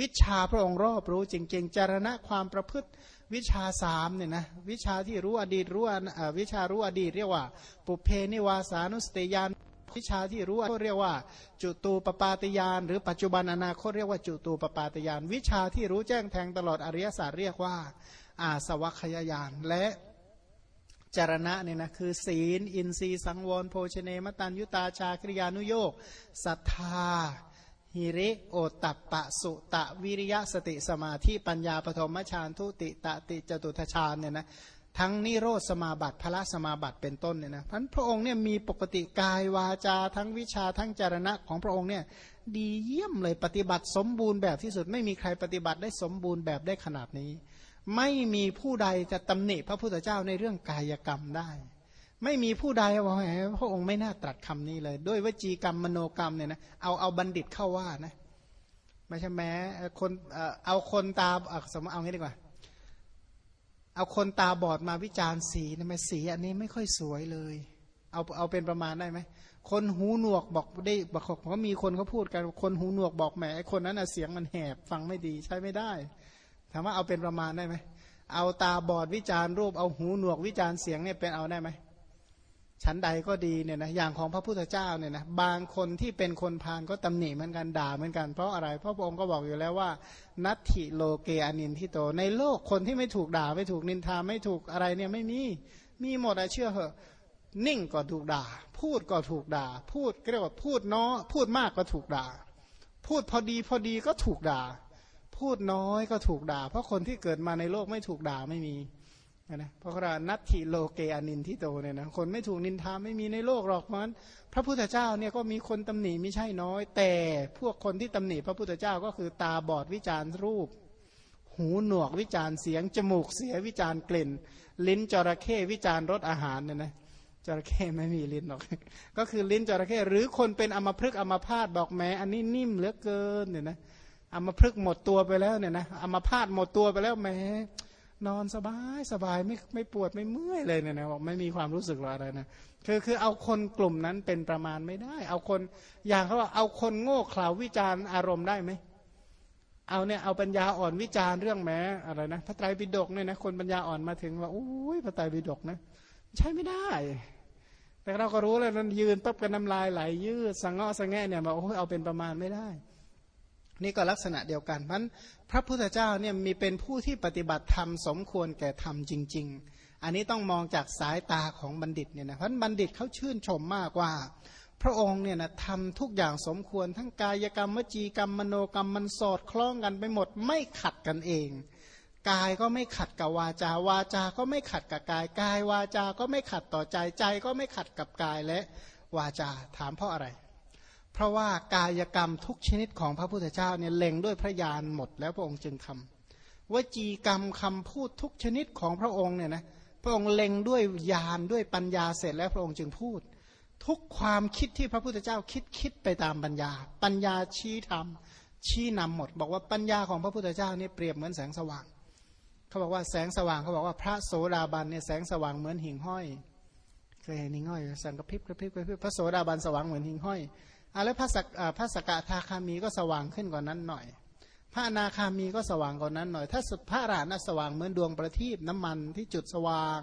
วิชาพระองค์รอบรู้จริงๆจารณะความประพฤติวิชาสามเนี่ยนะวิชาที่รู้อดีตรู้วิชารู้อดีตเรียกว่า ปุเพนิวาสานุสติยานวิชาที่รู้ก็เรียกว่า จุตูปปาติยานหรือปัจจุบันอนาคตเรียกว่าจุตูปปาติยานวิชาที่รู้แจ้งแทงตลอดอริยศาสตร์เรียกว่า อาสวัคยายานและจารณะเนี่ยนะคือศีล อินทรีย์สังวรโภชเนมตันยุตาชาคริยานุโยกศรัทธา หิริโอตัปปะสุตะวิริยะสติสมาธิปัญญาปฐมฌานทุติตะติจตุทฌานเนี่ยนะทั้งนิโรธสมาบัติพระสมาบัติเป็นต้นเนี่ยนะพันพระองค์เนี่ยมีปกติกายวาจาทั้งวิชาทั้งจารณะของพระองค์เนี่ยดีเยี่ยมเลยปฏิบัติสมบูรณ์แบบที่สุด ไม่มีใครปฏิบัติได้สมบูรณ์แบบได้ขนาดนี้ ไม่มีผู้ใดจะตำหนิพระพุทธเจ้าในเรื่องกายกรรมได้ ไม่มีผู้ใดว่าพระองค์ไม่น่าตรัสคำนี้เลย ด้วยวจีกรรมมโนกรรมเนี่ยนะเอาเอาบัณฑิตเข้าว่านะไม่ใช่แม้คนเอาคนตาสมมติเอางี้ดีกว่า เอาคนตาบอดมาวิจารณ์สีทำไมสีอันนี้ไม่ค่อยสวยเลย เอาเอาเป็นประมาณได้ไหมคนหูหนวกบอกได้บอกเขามีคนเขาพูดกันคนหูหนวกบอกแหมคนนั้นเสียงมันแหบฟังไม่ดีใช้ไม่ได้ถามว่าเอาเป็นประมาณได้ไหมเอาตาบอดวิจารณ์รูปเอาหูหนวกวิจารณ์เสียงเนี่ยเป็นเอาได้ไหม ชั้นใดก็ดีเนี่ยนะอย่างของพระพุทธเจ้าเนี่ยนะบางคนที่เป็นคนพาลก็ตำหนิเหมือนกันด่าเหมือนกันเพราะอะไรเพราะพระองค์ก็บอกอยู่แล้วว่า นัตถิโลเกอนินทิโต ในโลกคนที่ไม่ถูกด่าไม่ถูกนินทาไม่ถูกอะไรเนี่ยไม่มีมีหมดอะเชื่อเหอะ นิ่งก็ถูกด่า พูดก็ถูกด่า พูดเรียกว่าพูดน้อพูดมากก็ถูกด่า พูดพอดีพอดีก็ถูกด่า พูดน้อยก็ถูกด่า เพราะคนที่เกิดมาในโลกไม่ถูกด่าไม่มี นะเพราะว่านัตถิโลเกอนินทิโตเนี่ยนะคนไม่ถูกนินทาไม่มีในโลกหรอกเพราะฉะนั้นพระพุทธเจ้าเนี่ยก็มีคนตำหนิไม่ใช่น้อย แต่พวกคนที่ตำหนิพระพุทธเจ้าก็คือตาบอดวิจารณ์รูป หูหนวกวิจารณ์เสียงจมูกเสียวิจารณ์กลิ่น ลิ้นจระเข้วิจารณ์รสอาหารเนี่ยนะจระเข้ไม่มีลิ้นหรอก ก็คือลิ้นจระเข้หรือคนเป็นอมพฤกษ์อมพาตบอกแม้อันนี้นิ่มเหลือเกินเนี่ยนะอมพฤกษ์หมดตัวไปแล้วเนี่ยนะอมพาตหมดตัวไปแล้วแม้ นอนสบายสบายไม่ไม่ปวดไม่เมื่อยเลยเนี่ยนะบอกไม่มีความรู้สึกอะไรนะคือคือเอาคนกลุ่มนั้นเป็นประมาณไม่ได้ เอาคนอย่างเขาว่าเอาคนโง่เขลาวิจารณ์อารมณ์ได้ไหมเอาเนี่ยเอาปัญญาอ่อนวิจารณ์เรื่องแม้อะไรนะพระไตรปิฎกเนี่ยนะคนปัญญาอ่อนมาถึงว่าอุ้ยพระไตรปิฎกนะใช่ไม่ได้ แต่เราก็รู้แล้วนั้นยืนปั๊บกันน้ำลายไหลยืดสังเงาะสังแง่เนี่ยบอกโอ้ยเอาเป็นประมาณไม่ได้ นี่ก็ลักษณะเดียวกันมันพระพุทธเจ้าเนี่ยมีเป็นผู้ที่ปฏิบัติธรรมสมควรแก่ธรรมจริง ๆ อันนี้ต้องมองจากสายตาของบัณฑิตเนี่ยนะเพราะบัณฑิตเขาชื่นชมมากว่า พระองค์เนี่ยนะทำทุกอย่างสมควรทั้งกายกรรมวจีกรรมมโนกรรมมันสอดคล้องกันไปหมดไม่ขัดกันเองกายก็ไม่ขัดกับวาจาวาจา ก็ไม่ขัดกับกายกายวาจา ก็ไม่ขัดต่อใจใจก็ไม่ขัดกับกายและวาจาถามเพราะอะไร เพราะว่ากายกรรมทุกชนิดของพระพุทธเจ้าเนี่ยเล็งด้วยพระญาณหมดแล้วพระองค์จึงทำวจีกรรมคำพูดทุกชนิดของพระองค์เนี่ยนะพระองค์เล็งด้วยญาณด้วยปัญญาเสร็จแล้วพระองค์จึงพูด ทุกความคิดที่พระพุทธเจ้าคิดคิดไปตามปัญญา ปัญญาชี้ทำชี้นำหมด บอกว่าปัญญาของพระพุทธเจ้านี่เปรียบเหมือนแสงสว่างเขาบอกว่าแสงสว่างเขาบอกว่าพระโสดาบันเนี่ยแสงสว่างเหมือนหิ่งห้อยเคยเห็นหิ่งห้อยแสงกระพริบกระพริบกระพริบพระโสดาบันสว่างเหมือนหิ่งห้อย อะแล้วพระสกพระสกทาคามีก็สว่างขึ้นกว่านั้นหน่อย พระนาคามีก็สว่างกว่านั้นหน่อย ถ้าสุดพระอรหันต์สว่างเหมือนดวงประทีปน้ำมันที่จุดสว่าง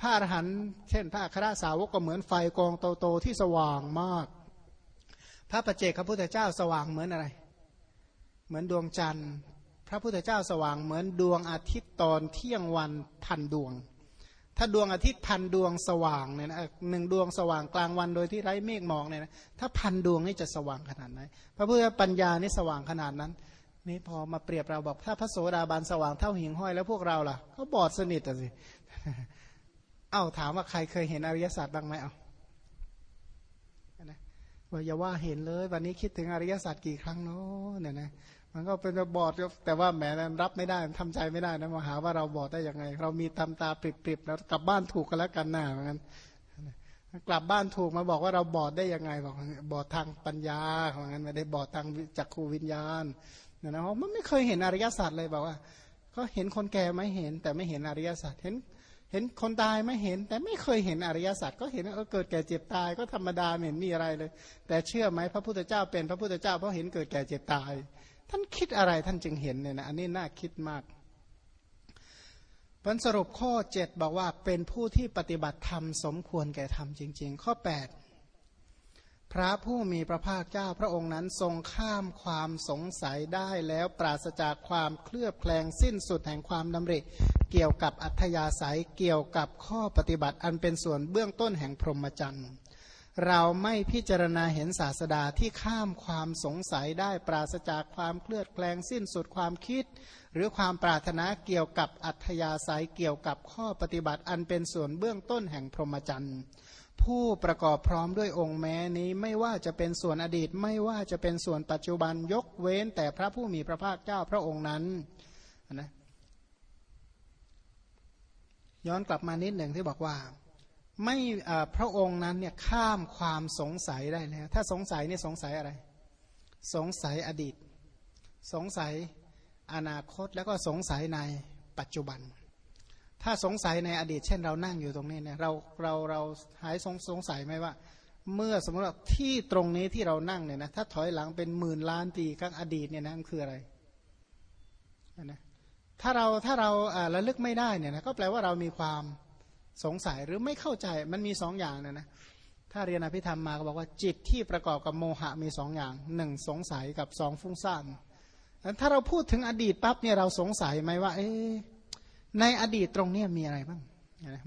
พระอรหันต์เช่น พระอัครสาวกก็เหมือนไฟกองโตๆที่สว่างมาก พระประเจกพระพุทธเจ้าสว่างเหมือนอะไร เหมือนดวงจันทร์ พระพุทธเจ้าสว่างเหมือนดวงอาทิตย์ตอนเที่ยงวันพันดวง ถ้าดวงอาทิตย์พันดวงสว่างเนี่ยนะหนึ่งดวงสว่างกลางวันโดยที่ไร้เมฆหมอกเนี่ยนะถ้าพันดวงนี่จะสว่างขนาดไหนพระพุทธปัญญานี่สว่างขนาดนั้น นี่พอมาเปรียบเราบอกถ้าพระโสดาบันสว่างเท่าหิ่งห้อยแล้วพวกเราล่ะเขาบอดสนิทอะสิเอ้าถามว่าใครเคยเห็นอริยสัจบ้างไหมเอานะว่าอย่าว่าเห็นเลย วันนี้คิดถึงอริยสัจกี่ครั้งเนาะเนี่ยนะ มันก็เป็นบอดแต่ว่าแหมรับไม่ได้ทำใจไม่ได้นะมาหาว่าเราบอดได้ยังไง เรามีตำตาปริบๆแล้วกลับบ้านถูกกันแล้วกันหน้าเหมือนกันกลับบ้านถูกมาบอกว่าเราบอดได้ยังไงบอกบอดทางปัญญาของงั้นไม่ได้บอดทางจักขูวิญญาณเนี่ยนะมันไม่เคยเห็นอริยสัจเลยบอกว่า ก็เห็นคนแก่ไม่เห็น แต่ไม่เห็นอริยสัจเห็นเห็นคนตายไม่เห็น แต่ไม่เคยเห็นอริยสัจก็เห็นเออเกิดแก่เจ็บตายก็ธรรมดาไม่เห็นมีอะไรเลย แต่เชื่อไหมพระพุทธเจ้าเป็นพระพุทธเจ้าเพราะเห็นเกิดแก่เจ็บตาย ท่านคิดอะไรท่านจึงเห็นเนี่ยนะอันนี้น่าคิดมากผลสรุปข้อ 7 บอกว่าเป็นผู้ที่ปฏิบัติธรรมสมควรแก่ธรรมจริง ๆ ข้อ 8 พระผู้มีพระภาคเจ้าพระองค์นั้นทรงข้ามความสงสัยได้แล้วปราศจากความเคลือบแคลงสิ้นสุดแห่งความดำริ เกี่ยวกับอัธยาศัยเกี่ยวกับข้อปฏิบัติอันเป็นส่วนเบื้องต้นแห่งพรหมจรรย์ เราไม่พิจารณาเห็นศาสดาที่ข้ามความสงสัยได้ปราศจากความเคลือบแคลงสิ้นสุดความคิด หรือความปรารถนาเกี่ยวกับอัธยาศัยเกี่ยวกับข้อปฏิบัติอันเป็นส่วนเบื้องต้นแห่งพรหมจรรย์ผู้ประกอบพร้อมด้วยองค์แม้นี้ไม่ว่าจะเป็นส่วนอดีตไม่ว่าจะเป็นส่วนปัจจุบันยกเว้นแต่พระผู้มีพระภาคเจ้าพระองค์นั้นนะย้อนกลับมานิดหนึ่งที่บอกว่า ไม่พระองค์นั้นเนี่ยข้ามความสงสัยได้แล้ว ถ้าสงสัยเนี่ยสงสัยอะไร สงสัยอดีต สงสัยอนาคตแล้วก็สงสัยในปัจจุบัน ถ้าสงสัยในอดีต เช่นเรานั่งอยู่ตรงนี้เนี่ยเราเราเราหายสงสงสัยไหมว่า เมื่อสมมติว่าที่ตรงนี้ที่เรานั่งเนี่ยนะถ้าถอยหลังเป็นหมื่นล้านปีข้างอดีตเนี่ยนะมันคืออะไรนะถ้าเราถ้าเราระลึกไม่ได้เนี่ยนะก็แปลว่าเรามีความ สงสัยหรือไม่เข้าใจมันมีสองอย่างนะนะถ้าเรียนอภิธรรมมาก็บอกว่าจิตที่ประกอบกับโมหะมีสองอย่างหนึ่งสงสัยกับสองฟุ้งซ่านถ้าเราพูดถึงอดีตปั๊บเนี่ยเราสงสัยไหมว่า เอ๊ในอดีตตรงนี้มีอะไรบ้าง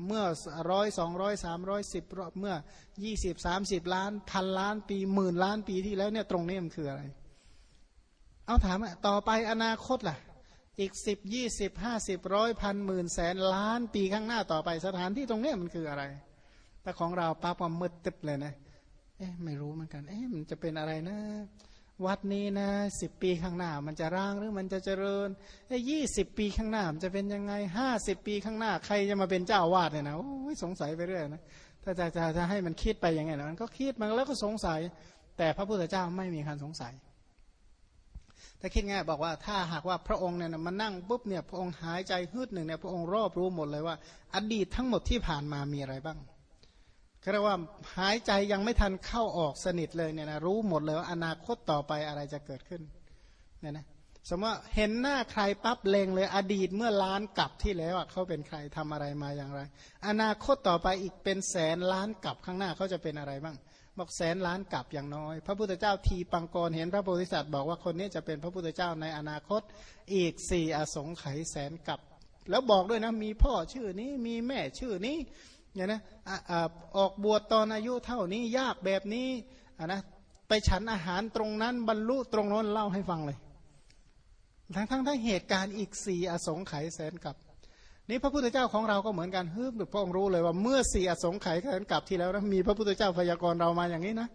เมื่อร้อยสองร้อยสามร้อยสิบเมื่อยี่สิบสามสิบล้านพันล้านปีหมื่นล้านปีที่แล้วเนี่ยตรงนี้มันคืออะไร เอาถามต่อไปอนาคตล่ะ อีกสิบยี่สิบห้าสิบร้อยพันหมื่นแสนล้านปีข้างหน้าต่อไปสถานที่ตรงนี้มันคืออะไร แต่ของเราป้าปอมมืดตึบเลยนะ เอ๊ะไม่รู้เหมือนกัน เอ๊ะมันจะเป็นอะไรนะ วัดนี้นะสิบปีข้างหน้ามันจะร่างหรือมันจะเจริญเอ้ยี่สิบปีข้างหน้ามันจะเป็นยังไงห้าสิบปีข้างหน้า ใครจะมาเป็นเจ้าวาดเนี่ยนะโอ้ยสงสัยไปเรื่อยนะถ้าจะจะจะให้มันคิดไปยังไงนะมันก็คิดมันแล้วก็สงสัย แต่พระพุทธเจ้าไม่มีการสงสัย ถ้าคิดง่ายบอกว่าถ้าหากว่าพระองค์เนี่ยมานั่งปุ๊บเนี่ยพระองค์หายใจฮึดหนึ่งเนี่ยพระองค์รอบรู้หมดเลยว่า อดีตทั้งหมดที่ผ่านมามีอะไรบ้างเรียกว่าหายใจยังไม่ทันเข้าออกสนิทเลยเนี่ยนะรู้หมดเลยว่าอนาคตต่อไปอะไรจะเกิดขึ้นเนี่ยนะสมมติว่าเห็นหน้าใครปั๊บเลงเลยอดีตเมื่อล้านกลับที่แล้วเขาเป็นใครทำอะไรมาอย่างไร อนาคตต่อไปอีกเป็นแสนล้านกลับข้างหน้าเขาจะเป็นอะไรบ้าง บอกแสนล้านกลับอย่างน้อย พระพุทธเจ้าทีปังกรเห็นพระโพธิสัตว์บอกว่าคนนี้จะเป็นพระพุทธเจ้าในอนาคตอีกสี่อสงไขยแสนกลับ แล้วบอกด้วยนะมีพ่อชื่อนี้มีแม่ชื่อนี้เนี่ยนะออกบวชตอนอายุเท่านี้ยากแบบนี้นะไปฉันอาหารตรงนั้นบรรลุตรงนั้นเล่าให้ฟังเลย ทั้งทั้งทั้งเหตุการณ์อีกสี่อสงไขยแสนกลับ นี่พระพุทธเจ้าของเราก็เหมือนกันเฮึบพระองค์รู้เลยว่าเมื่อสี่อสงไขยกันกลับที่แล้วนะมีพระพุทธเจ้าพยากรณ์เรามาอย่างนี้นะ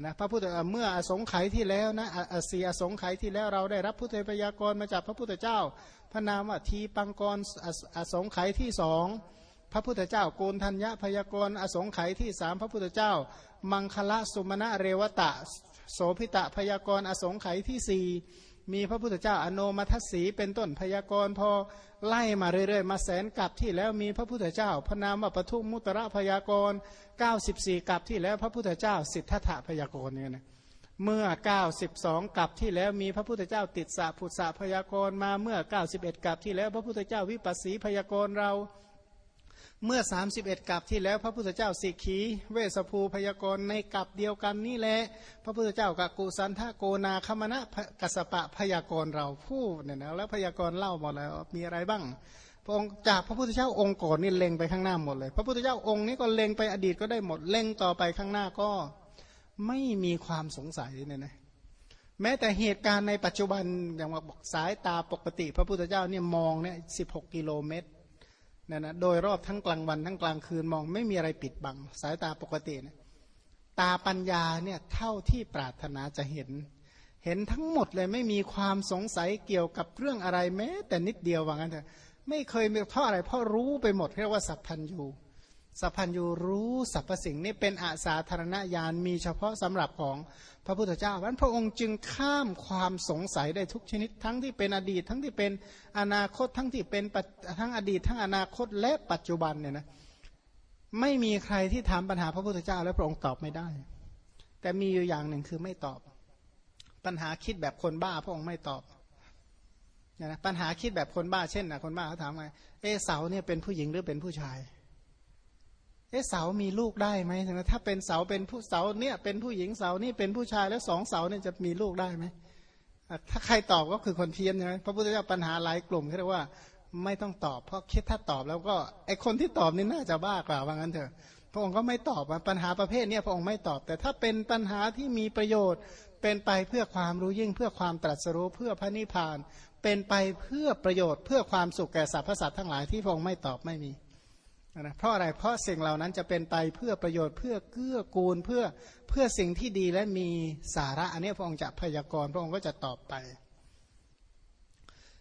นะพระพุทธเมื่ออสงไขยที่แล้วนะสี่อสงไขยที่แล้วเราได้รับพุทธพยากรณ์มาจากพระพุทธเจ้า พระนามว่าทีปังกรอสงไขยที่สองพระพุทธเจ้าโกนทัญญาพยากรณ์อสงไขยที่สามพระพุทธเจ้า มังคละสุมาณะเรวตะ โสพิตะพยากรณ์อสงไขยที่สี่ มีพระพุทธเจ้าอโนมัทสีเป็นต้นพยากรณ์พอไล่มาเรื่อยๆ มาแสนกับที่แล้วมีพระพุทธเจ้า พระนามว่าปทุมมุตระพยากรณ์94กับที่แล้วพระพุทธเจ้า สิทธัตถะพยากรณ์เนี่ยนะเมื่อ 92กับที่แล้วมีพระพุทธเจ้าติดสะผุดสะพยากรณ์มาเมื่อ 91กับที่แล้วพระพุทธเจ้าวิปัสสีพยากรณ์เรา เมื่อ 31กับที่แล้วพระพุทธเจ้าสิกขีเวสภูพยากรณ์ในกับเดียวกันนี่แหละพระพุทธเจ้ากักุสันทโกนาคมณะกัสปะพยากรณ์เราพูดเนี่ยนะแล้วพยากรณ์เล่าหมดแล้วมีอะไรบ้างพระองค์จากพระพุทธเจ้าองค์ก่อนนี่เล็งไปข้างหน้าหมดเลย พระพุทธเจ้าองค์นี้ก็เล็งไปอดีตก็ได้หมดเล็งต่อไปข้างหน้าก็ไม่มีความสงสัยเนี่ยนะแม้แต่เหตุการณ์ในปัจจุบันอย่างว่าบอกสายตาปกติ พระพุทธเจ้าเนี่ยมองเนี่ยสิบหกกิโลเมตร นะนะโดยรอบทั้งกลางวันทั้งกลางคืนมองไม่มีอะไรปิดบัง สายตาปกตินะตาปัญญาเนี่ยเท่าที่ปรารถนาจะเห็น เห็นทั้งหมดเลยไม่มีความสงสัยเกี่ยวกับเรื่องอะไรแม้ แต่นิดเดียวว่างั้นเถอะไม่เคยมีเพราะอะไรเพราะรู้ไปหมดเรียกว่าสัพพัญญู สัพพัญญูรู้สรรพสิ่งนี่เป็นอาสาธารณญาณมีเฉพาะสำหรับของพระพุทธเจ้าวันพระองค์จึงข้ามความสงสัยได้ทุกชนิด ทั้งที่เป็นอดีต ทั้งที่เป็นอนาคตทั้งที่เป็นทั้งอดีต ทั้งอนาคตและปัจจุบันเนี่ยนะไม่มีใครที่ถามปัญหาพระพุทธเจ้า และพระองค์ตอบไม่ได้ แต่มีอยู่อย่างหนึ่งคือไม่ตอบ ปัญหาคิดแบบคนบ้าพระองค์ไม่ตอบนะปัญหาคิดแบบคนบ้าเช่นนะคนบ้าเขาถามไงเอเสาเนี่ยเป็นผู้หญิงหรือเป็นผู้ชาย เสามีลูกได้ไหมถ้าเป็นเสาเป็นผู้เสาเนี่ยเป็นผู้หญิงเสานี่เป็นผู้ชายแล้วสองเสาเนี่ยจะมีลูกได้ไหมถ้าใครตอบก็คือคนเพี้ยนใช่ไหมพระพุทธเจ้าปัญหาหลายกลุ่มเขาเรียกว่าไม่ต้องตอบ เพราะคิดถ้าตอบแล้วก็ไอคนที่ตอบนี่น่าจะบ้ากว่าว่างั้นเถอะ พระองค์ก็ไม่ตอบปัญหาประเภทนี้พระองค์ไม่ตอบ แต่ถ้าเป็นปัญหาที่มีประโยชน์ เป็นไปเพื่อความรู้ยิ่งเพื่อความตรัสรู้เพื่อพระนิพพาน เป็นไปเพื่อประโยชน์เพื่อความสุขแก่สรรพสัตว์ทั้งหลายที่พระองค์ไม่ตอบไม่มี นะเพราะอะไรเพราะสิ่งเหล่านั้นจะเป็นไปเพื่อประโยชน์เพื่อเกื้อกูลเพื่อเพื่อสิ่งที่ดีและมีสาระอันนี้พระองค์จะพยากรณ์พระองค์ก็จะตอบไป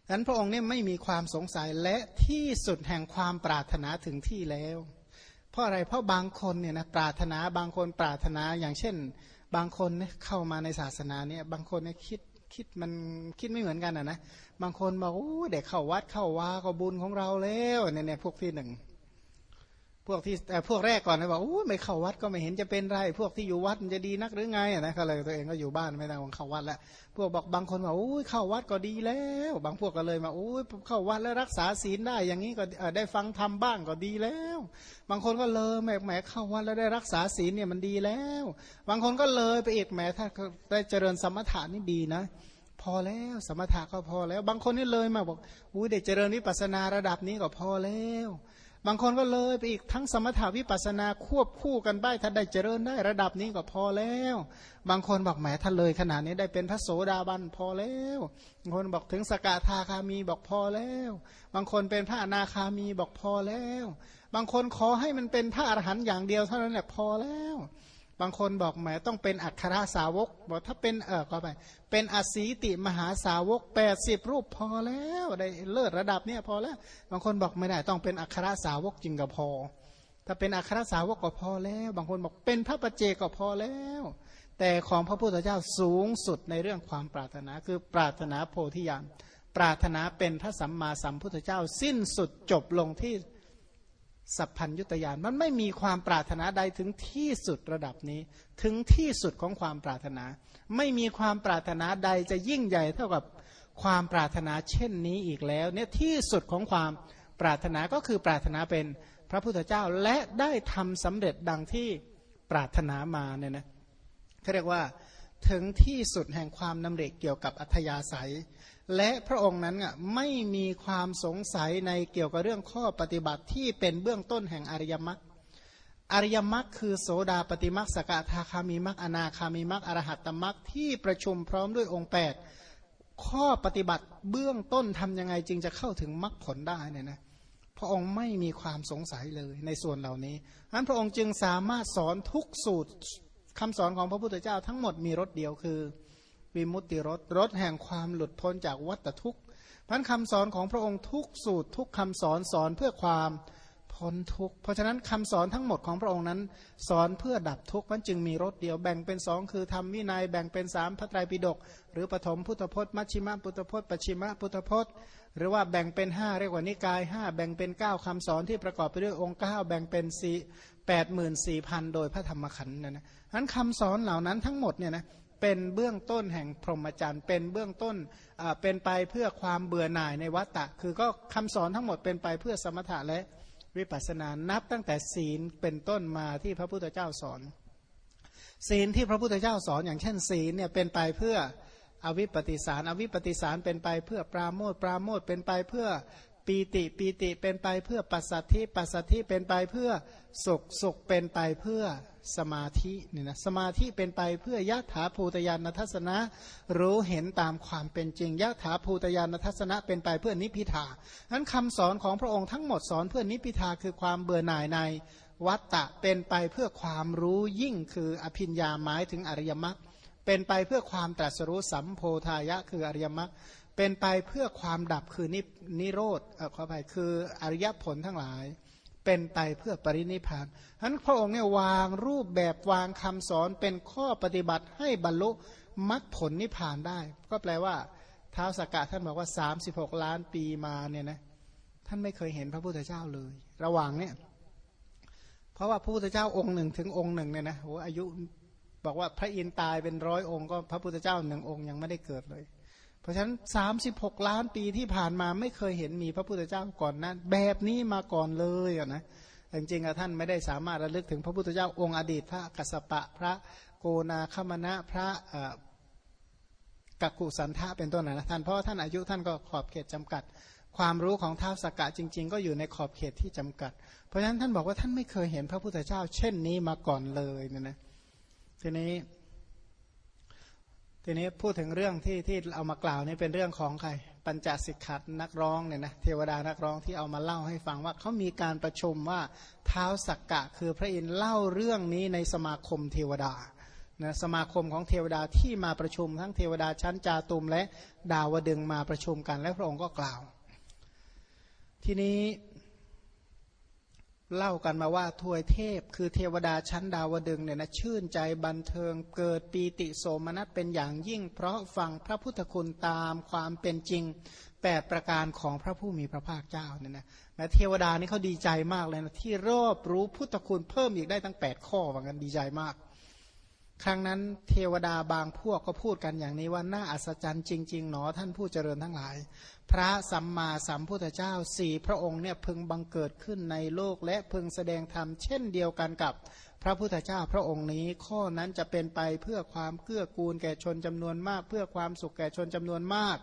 นั้นพระองค์เนี่ยไม่มีความสงสัยและที่สุดแห่งความปรารถนาถึงที่แล้ว เพราะอะไรเพราะบางคนเนี่ยนะปรารถนาบางคนปรารถนาอย่างเช่น บางคนเนี่ยเข้ามาในศาสนาเนี่ยบางคนเนี่ยคิดคิดมันคิดไม่เหมือนกันอะนะบางคนบอกโอ้เด็กเข้าวัดเข้าว่าก็บุญของเราแล้วเนี่ยเนี่ยพวกที่หนึ่ง พวกที่แต่พวกแรกก่อนเลยบอกโอ้ไม่เข้าวัดก็ไม่เห็นจะเป็นไร พวกที่อยู่วัดมันจะดีนักหรือไงนะก็เลยตัวเองก็อยู่บ้านไม่ได้ของเข้าวัดแล้วพวกบอกบางคนบอกโอ้ยเข้าวัดก็ดีแล้ว บางพวกก็เลยมาโอ้ยเข้าวัดแล้วรักษาศีลได้ อย่างนี้ก็ได้ฟังธรรมบ้างก็ดีแล้ว บางคนก็เลยแหมแหมเข้าวัดแล้วได้รักษาศีลเนี่ยมันดีแล้ว บางคนก็เลยไปอีกแหมถ้าได้เจริญสมถะนี่ดีนะพอแล้วสมถะก็พอแล้ว บางคนนี่เลยมาบอกอุ้ยเด็กเจริญวิปัสสนาระดับนี้ก็พอแล้ว บางคนก็เลยไปอีกทั้งสมถาวิปัสนาควบคู่กันไปถ้าได้เจริญได้ระดับนี้ก็พอแล้ว บางคนบอกแหมท่านเลยขนาดนี้ได้เป็นพระโสดาบันพอแล้วบางคนบอกถึงสกทาคามีบอกพอแล้ว บางคนเป็นพระอนาคามีบอกพอแล้ว บางคนขอให้มันเป็นพระอรหันต์อย่างเดียวเท่านั้นแหละพอแล้ว บางคนบอกแหมต้องเป็นอัครสาวกบอกถ้าเป็นเออก็ไป เป็นอสีติมหาสาวกแปดสิบรูปพอแล้วได้เลิศระดับเนี้ยพอแล้ว บางคนบอกไม่ได้ต้องเป็นอัครสาวกจริงก็พอ ถ้าเป็นอัครสาวกก็พอแล้ว บางคนบอกเป็นพระประเจก็พอแล้ว แต่ของพระพุทธเจ้าสูงสุดในเรื่องความปรารถนาคือปรารถนาโพธิญาณปรารถนาเป็นพระสัมมาสัมพุทธเจ้าสิ้นสุดจบลงที่ สัพพัญยุตยานมันไม่มีความปรารถนาใดถึงที่สุดระดับนี้ ถึงที่สุดของความปรารถนา ไม่มีความปรารถนาใดจะยิ่งใหญ่เท่ากับความปรารถนาเช่นนี้อีกแล้วเนี่ยที่สุดของความปรารถนาก็คือปรารถนาเป็นพระพุทธเจ้าและได้ทำสำเร็จดังที่ปรารถนามาเนี่ยนะเขาเรียกว่าถึงที่สุดแห่งความนำเรกเกี่ยวกับอัธยาศัย และพระองค์นั้นไม่มีความสงสัยในเกี่ยวกับเรื่องข้อปฏิบัติที่เป็นเบื้องต้นแห่งอริยมรรคอริยมรรคคือโสดาปฏิมรรคสกทาคามีมรรคอนาคามีมรรคอรหัตตมรรคที่ประชุมพร้อมด้วยองค์ 8 ข้อปฏิบัติเบื้องต้นทํำยังไงจึงจะเข้าถึงมรรคผลได้เนี่ยนะพระองค์ไม่มีความสงสัยเลยในส่วนเหล่านี้อันพระองค์จึงสามารถสอนทุกสูตรคำสอนของพระพุทธเจ้าทั้งหมดมีรถเดียวคือ วิมุตติรสรสแห่งความหลุดพ้นจากวัฏทุกข์พันคำสอนของพระองค์ทุกสูตรทุกคำสอนสอนเพื่อความพ้นทุกข์เพราะฉะนั้นคำสอนทั้งหมดของพระองค์นั้น สอนเพื่อดับทุกข์มันจึงมีรสเดียวแบ่งเป็นสองคือธรรมวินัยแบ่งเป็นสามพระไตรปิฎกหรือปฐมพุทธพจน์มัชชิมพุทธพจน์ปัจฉิมพุทธพจน์ หรือว่าแบ่งเป็นห้าเรียกว่านิกายห้าแบ่งเป็นเก้าคำสอนที่ประกอบไปด้วยองค์เก้าแบ่งเป็นสี่แปดหมื่นสี่พันโดยพระธรรมขันธ์นะนะนั้นคำสอนเหล่านั้นทั้งหมดเนี่ยนะ เป็นเบื้องต้นแห่งพรหมจรรย์เป็นเบื้องต้นเป็นไปเพื่อความเบื่อหน่ายในวัตตะ คือก็คำสอนทั้งหมดเป็นไปเพื่อสมถะและวิปัสสนานับตั้งแต่ศีลเป็นต้นมาที่พระพุทธเจ้าสอน ศีลที่พระพุทธเจ้าสอน อย่างเช่น ศีลเนี่ยเป็นไปเพื่ออวิปปิสารอวิปปิสารเป็นไปเพื่อปราโมทปราโมทเป็นไปเพื่อ ปีติปีติเป็นไปเพื่อปัสสัทธิปัสสัทธิเป็นไปเพื่อสุขสุขเป็นไปเพื่อสมาธิเนี่ยนะสมาธิเป็นไปเพื่อยะถาภูตยานทัศนะ รู้เห็นตามความเป็นจริงยะถาภูตยานทัศนะเป็นไปเพื่อนิพิทานั้นคำสอนของพระองค์ทั้งหมดสอนเพื่อนิพิทาคือความเบื่อหน่ายในวัตตะเป็นไปเพื่อความรู้ยิ่งคืออภิญญาหมายถึงอริยมรรคเป็นไปเพื่อความตรัสรู้สัมโพธายะคืออริยมรรค เป็นไปเพื่อความดับคือนินโรธเออขอไปคืออริยผลทั้งหลาย เป็นไปเพื่อปรินิพานฉะนั้นพระองค์เนี่ยวางรูปแบบวางคำสอนเป็นข้อปฏิบัติให้บรรลุมรรคผลนิพพานได้ ก็แปลว่าท้าวสกกะท่านบอกว่า 36 ล้านปีมาเนี่ยนะท่านไม่เคยเห็นพระพุทธเจ้าเลย ระหว่างเนี่ยเพราะว่าพระพุทธเจ้าองค์หนึ่งถึงองค์หนึ่งเนี่ยนะโหอายุบอกว่าพระอินทร์ตายเป็นร้อยองค์ก็พระพุทธเจ้าหนึ่งองค์ยังไม่ได้เกิดเลย เพราะฉะนั้น 36 ล้านปีที่ผ่านมาไม่เคยเห็นมีพระพุทธเจ้าก่อนนั้น แบบนี้มาก่อนเลยอะนะจริงๆท่านไม่ได้สามารถระลึกถึงพระพุทธเจ้าองค์อดีตพระกัสสปะพระโกนาคมณะพระกักกุสันทะเป็นต้นนะท่านเพราะท่านอายุท่านก็ขอบเขตจำกัด ความรู้ของท้าวสกกะจริง ๆ ก็อยู่ในขอบเขตที่จำกัด เพราะฉะนั้นท่านบอกว่าท่านไม่เคยเห็นพระพุทธเจ้า เช่นนี้มาก่อนเลยเนี่ยนะทีนี้ ทีนี้พูดถึงเรื่องที่ที่เอามากล่าวนี่เป็นเรื่องของใคร ปัญจสิกขัดนักร้องเนี่ยนะเทวดานักร้องที่เอามาเล่าให้ฟังว่าเขามีการประชุมว่าเท้าสักกะ คือพระอินทร์เล่าเรื่องนี้ในสมาคมเทวดานะสมาคมของเทวดาที่มาประชุมทั้งเทวดาชั้นจาตุมและดาวดึงมาประชุมกันและพระองค์ก็กล่าว ทีนี้ เล่ากันมาว่าทวยเทพ คือเทวดาชั้นดาวดึงเนี่ยนะชื่นใจบันเทิงเกิดปีติโสมนัสเป็นอย่างยิ่ง เพราะฟังพระพุทธคุณตามความเป็นจริงแปดประการของพระผู้มีพระภาคเจ้าเนี่ยนะนะเทวดานี่เขาดีใจมากเลยนะที่รอบรู้พุทธคุณเพิ่มอีกได้ตั้งแปดข้อว่างั้นดีใจมาก ครั้งนั้นเทวดาบางพวกก็พูดกันอย่างนี้ว่าน่าอัศจรรย์จริง ๆ หนอท่านผู้เจริญทั้งหลาย พระสัมมาสัมพุทธเจ้าสี่พระองค์เนี่ยพึงบังเกิดขึ้นในโลกและพึงแสดงธรรมเช่นเดียวกันกับพระพุทธเจ้าพระองค์นี้ข้อนั้นจะเป็นไปเพื่อความเกื้อกูลแก่ชนจำนวนมาก เพื่อความสุขแก่ชนจำนวนมาก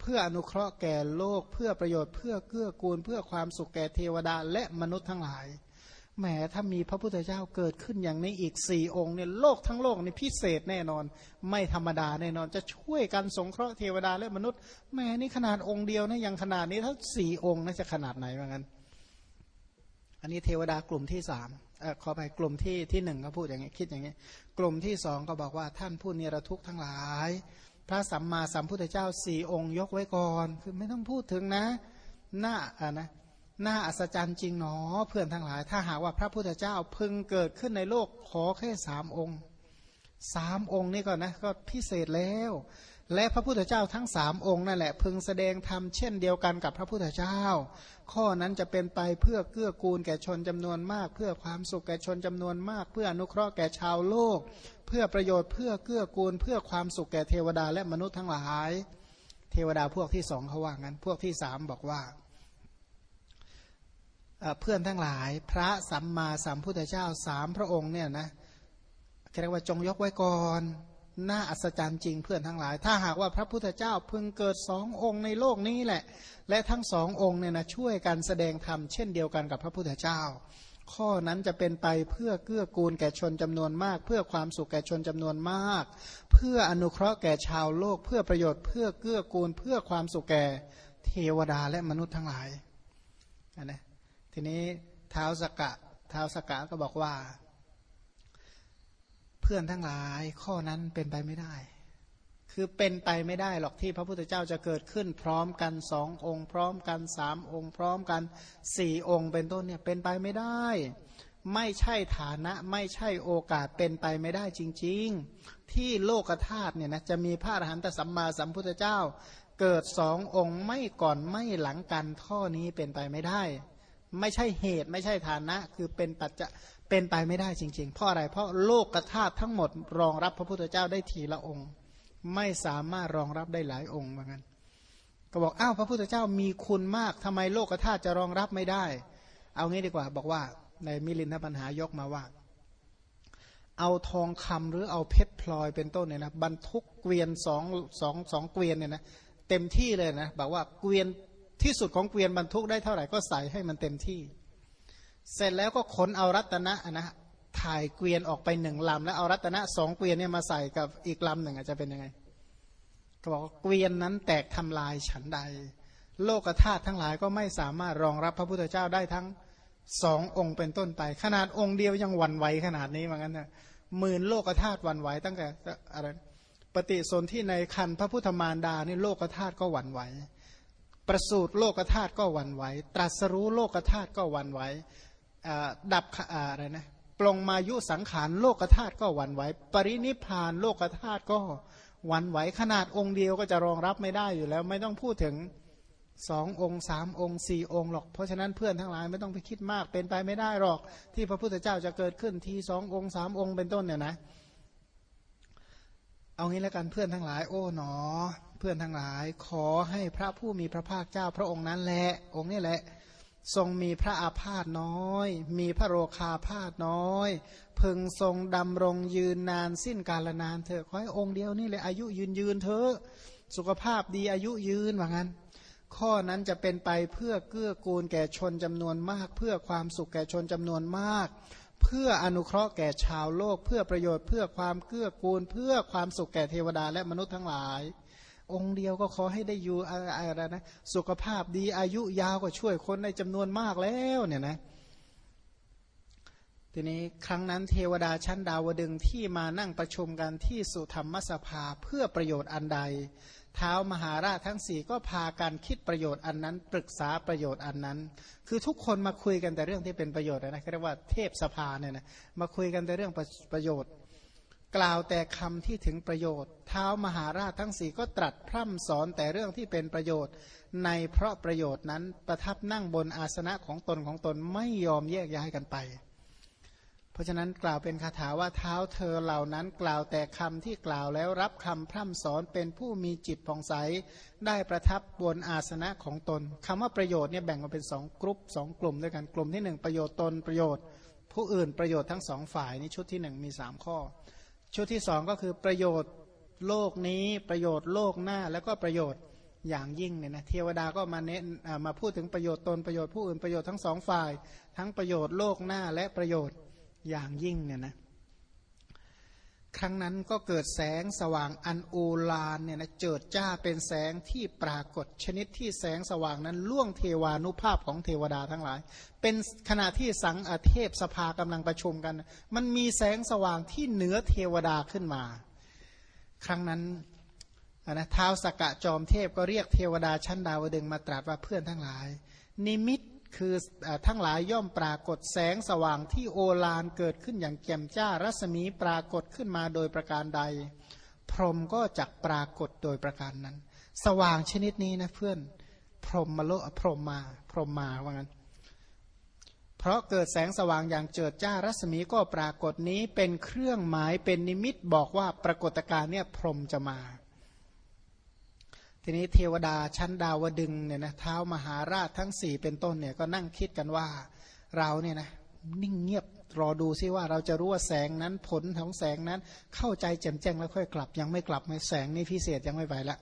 เพื่ออนุเคราะห์แก่โลกเพื่อประโยชน์เพื่อเกื้อกูล เพื่อความสุขแก่เทวดาและมนุษย์ทั้งหลาย แหมถ้ามีพระพุทธเจ้าเกิดขึ้นอย่างนี้อีกสี่องค์เนี่ยโลกทั้งโลกนี่พิเศษแน่นอน ไม่ธรรมดาแน่นอน จะช่วยกันสงเคราะห์เทวดาและมนุษย์แหมนี่ขนาดองค์เดียวนะยังขนาดนี้ถ้าสี่องค์น่าจะขนาดไหนว่างั้น อันนี้เทวดากลุ่มที่สามเออขอไปกลุ่มที่ที่หนึ่งก็พูดอย่างนี้คิดอย่างนี้ กลุ่มที่สองก็บอกว่าท่านผู้นิรทุกข์ทั้งหลาย พระสัมมาสัมพุทธเจ้าสี่องค์ยกไว้ก่อน คือไม่ต้องพูดถึงนะหน้าอ่านะ น่าอัศจรรย์จริงหนอเพื่อนทั้งหลาย ถ้าหากว่าพระพุทธเจ้าพึงเกิดขึ้นในโลกขอแค่สามองค์สามองค์นี่ก่อนนะก็พิเศษแล้ว และพระพุทธเจ้าทั้งสามองค์นั่นแหละ พึงแสดงธรรมเช่นเดียวกันกับพระพุทธเจ้า ข้อนั้นจะเป็นไปเพื่อเกื้อกูลแก่ชนจำนวนมาก เพื่อความสุขแก่ชนจำนวนมาก เพื่ออนุเคราะห์แก่ชาวโลก เพื่อประโยชน์เพื่อเกื้อกูล เพื่อความสุขแก่เทวดาและมนุษย์ทั้งหลาย เทวดาพวกที่สองเขาว่างั้นพวกที่สามบอกว่า เพื่อนทั้งหลาย พระสัมมาสัมพุทธเจ้าสามพระองค์เนี่ยนะเรียกว่าจงยกไว้ก่อนน่าอัศจรรย์จริงเพื่อนทั้งหลาย ถ้าหากว่าพระพุทธเจ้าเพึงเกิดสององค์ในโลกนี้แหละ และทั้งสององค์เนี่ยนะช่วยกันแสดงธรรมเช่นเดียวกันกับพระพุทธเจ้า ข้อนั้นจะเป็นไปเพื่อเกื้อกูลแก่ชนจำนวนมาก เพื่อความสุขแก่ชนจำนวนมาก เพื่ออนุเคราะห์แก่ชาวโลก เพื่อประโยชน์เพื่อเกื้อกูล เพื่อความสุขแก่เทวดาและมนุษย์ทั้งหลายนะ ทีนี้เท้าสกะเท้าสกะก็บอกว่า เพื่อนทั้งหลายข้อนั้นเป็นไปไม่ได้ คือเป็นไปไม่ได้หรอกที่พระพุทธเจ้าจะเกิดขึ้นพร้อมกันสององค์ พร้อมกันสามองค์ พร้อมกันสี่องค์เป็นต้นเนี่ยเป็นไปไม่ได้ ไม่ใช่ฐานะไม่ใช่โอกาสเป็นไปไม่ได้จริง ๆ ที่โลกธาตุเนี่ยนะจะมีพระอรหันตสัมมาสัมพุทธเจ้า เกิดสององค์ไม่ก่อนไม่หลังกันท่อนี้เป็นไปไม่ได้ ไม่ใช่เหตุไม่ใช่ฐานะ คือเป็นปัจจะเป็นไปไม่ได้จริง ๆ เพราะอะไรเพราะโลกธาตุทั้งหมด รองรับพระพุทธเจ้าได้ทีละองค์ ไม่สามารถรองรับได้หลายองค์เหมือนกันก็บอกอ้าวพระพุทธเจ้ามีคุณมากทำไมโลกธาตุจะรองรับไม่ได้ เอางี้ดีกว่าบอกว่าในมิลินทปัญหายกมาว่า เอาทองคำหรือเอาเพชรพลอยเป็นต้นเนี่ยนะบรรทุกเกวียนสองสองสองเกวียนเนี่ยนะเต็มที่เลยนะบอกว่าเกวียน ที่สุดของเกวียนบรรทุกได้เท่าไหร่ก็ใส่ให้มันเต็มที่ เสร็จแล้วก็ขนเอารัตนะนะถ่ายเกวียนออกไปหนึ่งลำแล้วเอารัตนะสองเกวียนเนี่ยมาใส่กับอีกลำหนึ่งอาจจะเป็นยังไงก็บอกเกวียนนั้นแตกทำลายฉันใด โลกธาตุทั้งหลายก็ไม่สามารถรองรับพระพุทธเจ้าได้ทั้งสององค์เป็นต้นไป ขนาดองค์เดียวยังหวั่นไหวขนาดนี้เหมือนกันนะหมื่นโลกธาตุหวั่นไหวตั้งแต่อะไรปฏิสนธิในคันพระพุทธมารดานี่โลกธาตุก็หวั่นไหว ประสูตรโลกธาตุก็วันไหว ตรัสรู้โลกธาตุก็วันไหวดับอะไรนะปลงมายุสังขารโลกธาตุก็วันไหว ปรินิพานโลกธาตุก็วันไหว ขนาดองค์เดียวก็จะรองรับไม่ได้อยู่แล้ว ไม่ต้องพูดถึงสององค์สามองค์สี่องค์หรอก เพราะฉะนั้นเพื่อนทั้งหลายไม่ต้องไปคิดมากเป็นไปไม่ได้หรอก ที่พระพุทธเจ้าจะเกิดขึ้นทีสององค์สามองค์เป็นต้นเนี่ยนะ เอางี้แล้วกันเพื่อนทั้งหลาย โอ้หนอ เพื่อนทั้งหลายขอให้พระผู้มีพระภาคเจ้าพระองค์นั้นแหละองค์นี้แหละ ทรงมีพระอาพาธน้อย มีพระโรคาพาธน้อย พึงทรงดำรงยืนนานสิ้นกาลนานเถอะขอให้องค์เดียวนี่เลยอายุยืนยืนเถอะสุขภาพดีอายุยืนว่างั้น ข้อนั้นจะเป็นไปเพื่อเกื้อกูลแก่ชนจำนวนมาก เพื่อความสุขแก่ชนจำนวนมาก เพื่ออนุเคราะห์แก่ชาวโลก เพื่อประโยชน์เพื่อความเกื้อกูล เพื่อความสุขแก่เทวดาและมนุษย์ทั้งหลาย องค์เดียวก็ขอให้ได้อยู่อะไรนะสุขภาพดีอายุยาวก็ช่วยคนในจำนวนมากแล้วเนี่ยนะทีนี้ครั้งนั้นเทวดาชั้นดาวดึงที่มานั่งประชุมกันที่สุธรรมสภาเพื่อประโยชน์อันใด เท้ามหาราชทั้งสี่ก็พากันคิดประโยชน์อันนั้น ปรึกษาประโยชน์อันนั้น คือทุกคนมาคุยกันแต่เรื่องที่เป็นประโยชน์นะเรียกว่าเทพสภาเนี่ยนะมาคุยกันแต่เรื่องประโยชน์ กล่าวแต่คำที่ถึงประโยชน์ เท้ามหาราชทั้งสี่ก็ตรัสพร่ำสอนแต่เรื่องที่เป็นประโยชน์ ในเพราะประโยชน์นั้นประทับนั่งบนอาสนะของตนของตนไม่ยอมแยกย้ายกันไป เพราะฉะนั้นกล่าวเป็นคาถาว่าเท้าเธอเหล่านั้นกล่าวแต่คำที่กล่าวแล้วรับคำพร่ำสอนเป็นผู้มีจิตผ่องใสได้ประทับบนอาสนะของตนคำว่าประโยชน์เนี่ยแบ่งออกเป็นสองกลุ่มสองกลุ่มด้วยกันกลุ่มที่หนึ่งประโยชน์ตนประโยชน์ ผู้อื่นประโยชน์ทั้งสองฝ่ายนี่ชุดที่หนึ่งมีสามข้อ ชุดที่สองก็คือประโยชน์โลกนี้ประโยชน์โลกหน้าแล้วก็ประโยชน์อย่างยิ่งเนี่ยนะเทวดาก็มาเน้นมาพูดถึงประโยชน์ตนประโยชน์ผู้อื่นประโยชน์ทั้งสองฝ่าย ทั้งประโยชน์โลกหน้าและประโยชน์อย่างยิ่งเนี่ยนะ ครั้งนั้นก็เกิดแสงสว่างอันโอฬารเนี่ยนะเจิดจ้าเป็นแสงที่ปรากฏชนิดที่แสงสว่างนั้นล่วงเทวานุภาพของเทวดาทั้งหลาย เป็นขณะที่สังอเทพสภากำลังประชุมกัน มันมีแสงสว่างที่เหนือเทวดาขึ้นมา ครั้งนั้นนะท้าวสกกะจอมเทพก็เรียกเทวดาชั้นดาวดึงมาตรัสว่าเพื่อนทั้งหลาย นิมิต คือทั้งหลายย่อมปรากฏแสงสว่างที่โอฬารเกิดขึ้นอย่างแจ่มจ้ารัศมีปรากฏขึ้นมาโดยประการใด พรหมก็จักปรากฏโดยประการนั้น สว่างชนิดนี้นะเพื่อน พรหมมาโลพรหมมา พรหมมาว่างั้น เพราะเกิดแสงสว่างอย่างเจิดจ้ารัศมีก็ปรากฏนี้เป็นเครื่องหมายเป็นนิมิตบอกว่าปรากฏการณ์เนี่ยพรหมจะมา ทีนี้เทวดาชั้นดาวดึงเนี่ยนะเท้ามหาราชทั้งสี่เป็นต้นเนี่ยก็นั่งคิดกันว่าเราเนี่ยนะนิ่งเงียบรอดูซิว่าเราจะรู้ว่าแสงนั้นผลของแสงนั้นเข้าใจแจ่มแจ้งแล้วค่อยกลับ ยังไม่กลับไม่แสงนี่พิเศษยังไม่ไปละ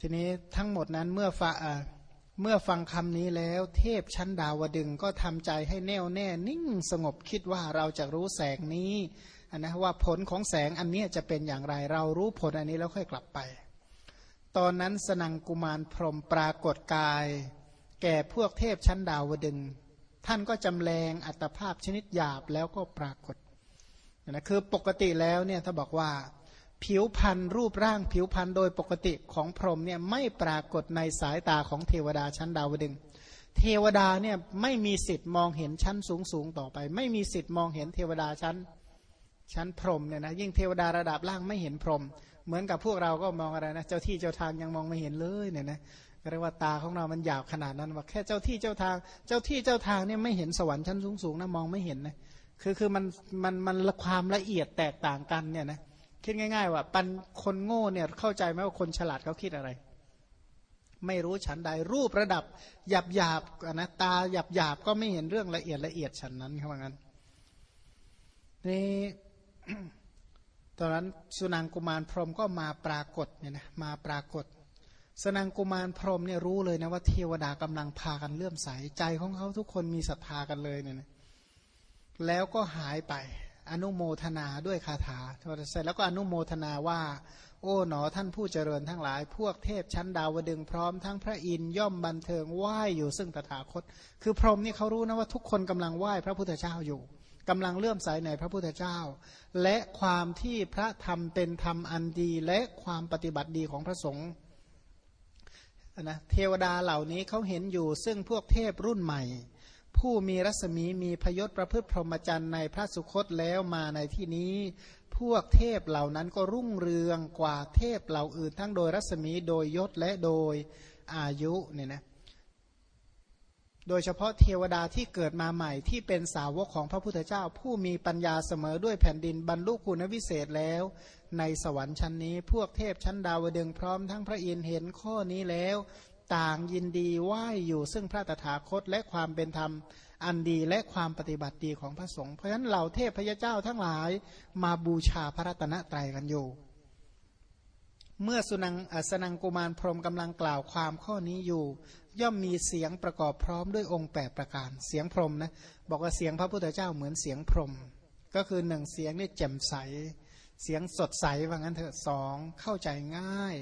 ทีนี้ทั้งหมดนั้นเมื่อฟังเมื่อฟังคำนี้แล้ว เทพชั้นดาวดึงก็ทำใจให้แน่วแน่ นิ่งสงบคิดว่าเราจะรู้แสงนี้นะว่าผลของแสงอันนี้จะเป็นอย่างไร เรารู้ผลอันนี้แล้วค่อยกลับไป ตอนนั้นสนังกุมารพรหมปรากฏกาย แก่พวกเทพชั้นดาวดึง ท่านก็จำแรงอัตภาพชนิดหยาบแล้วก็ปรากฏนะคือปกติแล้วเนี่ยถ้าบอกว่าผิวพันธ์รูปร่างผิวพันธ์โดยปกติของพรหมเนี่ยไม่ปรากฏในสายตาของเทวดาชั้นดาวดึง เทวดาเนี่ยไม่มีสิทธิ์มองเห็นชั้นสูงสูงต่อไป ไม่มีสิทธิ์มองเห็นเทวดาชั้นชั้นพรหมเนี่ยนะยิ่งเทวดาระดับล่างไม่เห็นพรหม เหมือนกับพวกเราก็มองอะไรนะ เจ้าที่เจ้าทางยังมองไม่เห็นเลยเนี่ยนะเรียกว่าตาของเรามันหยาบขนาดนั้นว่าแค่เจ้าที่เจ้าทาง เจ้าที่เจ้าทางเนี่ยไม่เห็นสวรรค์ชั้นสูงๆนะมองไม่เห็นนะคือคือมันมันมันความละเอียดแตกต่างกันเนี่ยนะคิดง่าย ๆ ว่าปันคนโง่เนี่ยเข้าใจไหมว่าคนฉลาดเขาคิดอะไร ไม่รู้ฉันใดรูประดับหยาบหยาบนะตาหยาบหยาบก็ไม่เห็นเรื่องละเอียดละเอียดฉันนั้นเขาว่างั้นนี่ ตอนนั้นสุนังกุมารพรหมก็มาปรากฏเนี่ยนะมาปรากฏสนังกุมารพรหมเนี่ยรู้เลยนะว่าเทวดากำลังพากันเลื่อมใสใจของเขาทุกคนมีศรัทธากันเลยเนี่ยนะแล้วก็หายไปอนุโมทนาด้วยคาถาเสร็จแล้วก็อนุโมทนาว่า โอ้หนอท่านผู้เจริญทั้งหลาย พวกเทพชั้นดาวดึงพร้อมทั้งพระอินย่อมบันเทิงไหว้อยู่ซึ่งตถาคต คือพรหมนี่เขารู้นะว่าทุกคนกำลังไหว้พระพุทธเจ้าอยู่ กำลังเลื่อมใสในพระพุทธเจ้า และความที่พระธรรมเป็นธรรมอันดี และความปฏิบัติดีของพระสงฆ์นะเทวดาเหล่านี้เขาเห็นอยู่ซึ่งพวกเทพรุ่นใหม่ ผู้มีรัศมีมีพยศประพฤติพรหมจรรย์ในพระสุคตแล้วมาในที่นี้ พวกเทพเหล่านั้นก็รุ่งเรืองกว่าเทพเหล่าอื่น ทั้งโดยรัศมีโดยยศและโดยอายุเนี่ยนะ โดยเฉพาะเทวดาที่เกิดมาใหม่ที่เป็นสาวกของพระพุทธเจ้า ผู้มีปัญญาเสมอด้วยแผ่นดินบรรลุคุณวิเศษแล้ว ในสวรรค์ชั้นนี้ พวกเทพชั้นดาวดึงพร้อมทั้งพระอินทร์เห็นข้อนี้แล้ว ต่างยินดีไหวอยู่ซึ่งพระตถาคตและความเป็นธรรมอันดีและความปฏิบัติดีของพระสงฆ์เพราะฉะนั้นเหล่าเทพพยเจ้าทั้งหลายมาบูชาพระรัตนตรัยกันอยู่ เมื่อสุนังอสนังกุมารพรมกำลังกล่าวความข้อนี้อยู่ ย่อมมีเสียงประกอบพร้อมด้วยองค์แปดประการ เสียงพรมนะบอกว่าเสียงพระพุทธเจ้าเหมือนเสียงพรม ก็คือหนึ่งเสียงนี่แจ่มใส เสียงสดใสว่างั้นเถอะสองเข้าใจง่าย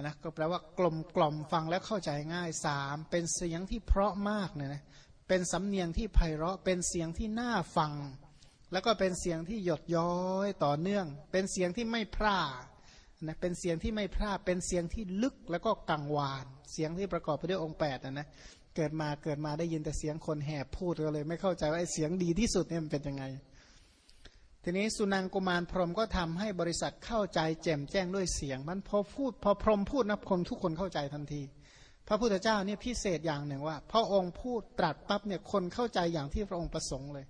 นะก็แปลว่ากลมกล่อมฟังแล้วเข้าใจง่ายสามเป็นเสียงที่เพราะมากเนี่ยนะเป็นสำเนียงที่ไพเราะเป็นเสียงที่น่าฟัง แล้วก็เป็นเสียงที่หยดย้อยต่อเนื่อง เป็นเสียงที่ไม่พร่า นะเป็นเสียงที่ไม่พร่าเป็นเสียงที่ลึกแล้วก็กังวานเสียงที่ประกอบไปด้วยองค์แปดนะนะเกิดมาเกิดมาได้ยินแต่เสียงคนแหบพูดก็เลย ไม่เข้าใจว่าไอ้เสียงดีที่สุดเนี่ยมันเป็นยังไง ทีนี้สุนังกุมารพรหมก็ทำให้บริษัทเข้าใจแจ่มแจ้งด้วยเสียง มันพอพูด พอพรหมพูดนะคนทุกคนเข้าใจทันที พระพุทธเจ้าเนี่ยพิเศษอย่างหนึ่งว่า พระองค์พูดตรัสปั๊บเนี่ยคนเข้าใจอย่างที่พระองค์ประสงค์เลย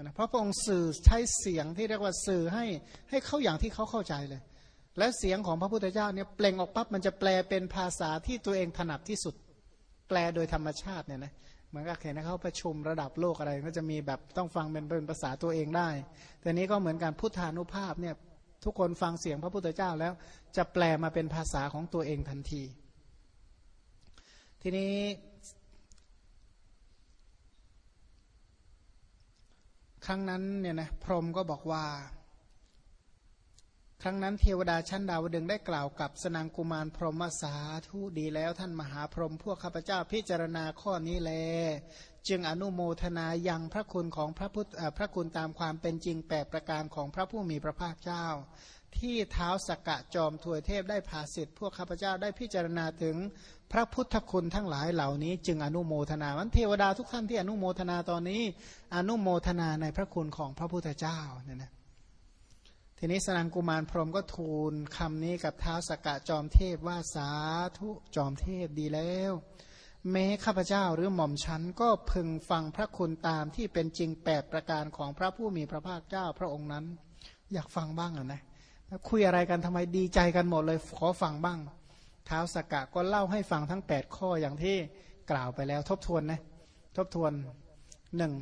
นะเพราะพระองค์สื่อใช้เสียงที่เรียกว่าสื่อให้ให้เข้าอย่างที่เขาเข้าใจเลย และเสียงของพระพุทธเจ้าเนี่ยเปล่งออกปั๊บมันจะแปลเป็นภาษาที่ตัวเองถนัดที่สุด แปลโดยธรรมชาติเนี่ยนะเหมือนกับเห็นนะเขาประชุมระดับโลกอะไรก็จะมีแบบต้องฟังเป็นเป็นภาษาตัวเองได้แต่นี้ก็เหมือนการพุทธานุภาพเนี่ยทุกคนฟังเสียงพระพุทธเจ้าแล้ว จะแปลมาเป็นภาษาของตัวเองทันที ทีนี้ครั้งนั้นเนี่ยนะพรหมก็บอกว่า ครั้งนั้นเทวดาชั้นดาวดึงได้กล่าวกับสนางกุมารพรหมสาธุดีแล้วท่านมหาพรหมพวกข้าพเจ้าพิจารณาข้อนี้แล จึงอนุโมทนายังพระคุณของพระพุทธพระคุณตามความเป็นจริงแปดประการของพระผู้มีพระภาคเจ้า ที่เท้าสกกะจอมถวยเทพได้ภาสิทธิพวกข้าพเจ้าได้พิจารณาถึงพระพุทธคุณทั้งหลายเหล่านี้ จึงอนุโมทนาวันเทวดาทุกท่านที่อนุโมทนาตอนนี้ อนุโมทนาในพระคุณของพระพุทธเจ้าเนี่ยนะ ทีนี้สนังกุมารพรมก็ทูลคำนี้กับเท้าสกกะจอมเทพว่าสาธุจอมเทพดีแล้ว แม้ข้าพเจ้าหรือหม่อมฉันก็พึงฟังพระคุณตามที่เป็นจริงแปดประการของพระผู้มีพระภาคเจ้าพระองค์นั้น อยากฟังบ้างอะนะคุยอะไรกันทำไมดีใจกันหมดเลยขอฟังบ้าง เท้าสกกะก็เล่าให้ฟังทั้ง 8 ข้ออย่างที่กล่าวไปแล้วทบทวนนะทบทวนหนึ่ง